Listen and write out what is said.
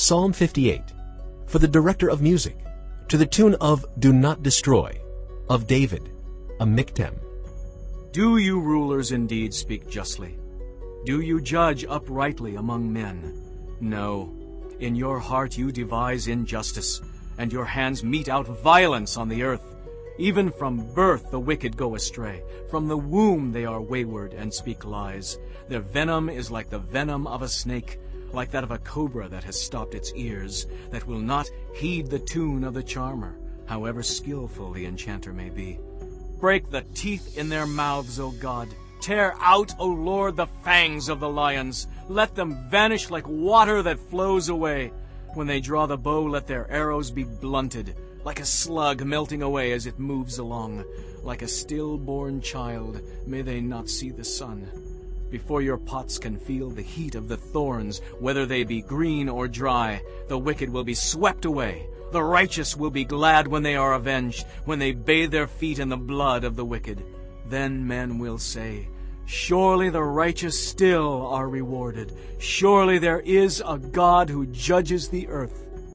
Psalm 58, for the director of music, to the tune of Do Not Destroy, of David, a miktam. Do you rulers indeed speak justly? Do you judge uprightly among men? No. In your heart you devise injustice, and your hands mete out violence on the earth. Even from birth the wicked go astray. From the womb they are wayward and speak lies. Their venom is like the venom of a snake, like that of a cobra that has stopped its ears, that will not heed the tune of the charmer, however skillful the enchanter may be. Break the teeth in their mouths, O God. Tear out, O Lord, the fangs of the lions. Let them vanish like water that flows away. When they draw the bow, let their arrows be blunted, like a slug melting away as it moves along. Like a stillborn child, may they not see the sun. Before your pots can feel the heat of the thorns, whether they be green or dry, the wicked will be swept away. The righteous will be glad when they are avenged, when they bathe their feet in the blood of the wicked. Then men will say, Surely the righteous still are rewarded. Surely there is a God who judges the earth.